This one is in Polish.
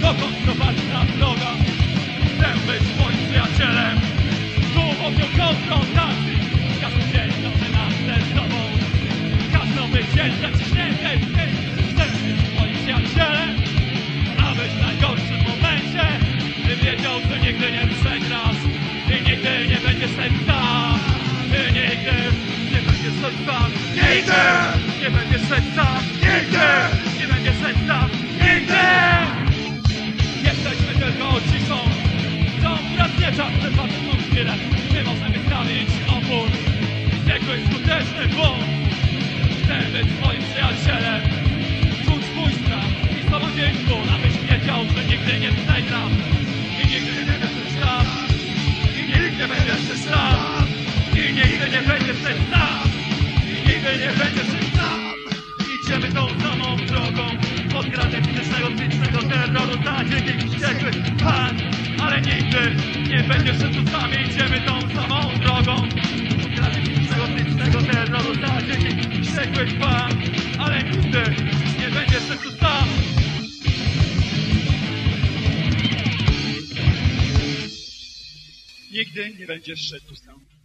Dokąd prowadzi nas droga? Chcę być twoim przyjacielem. Tu ogniu konfrontacji Każdy dzień nowy nas z tobą. Każdą myśl zaciśniętej w tym Chcę być twoim przyjacielem Abyś w najgorszym momencie Ty wiedział, że nigdy nie przegrasz Ty nigdy nie będziesz ten sam. Ty nigdy nie będziesz ten sam. Nigdy! Nie będziesz ten wspierać Nie możemy stawić opór. Zwykły skuteczny błąd Chcę być twoim przyjacielem. Czuć twój strach I dzień ból Abyś wiedział, że nigdy nie przegram I nigdy nie będziesz sam I nigdy nie będziesz też sam I nigdy nie będziesz też sam I nigdy nie będziesz też sam Idziemy tą samą drogą. Od granic fizycznego, psychicznego terroru. Tak, jakiś wściekły nie będziesz szedł sami Idziemy tą samą drogą. Fizycznego, psychicznego terroru Tak, jakiś wściekły pan Ale nigdy nie będziesz szedł sam Nigdy nie będziesz szedł sam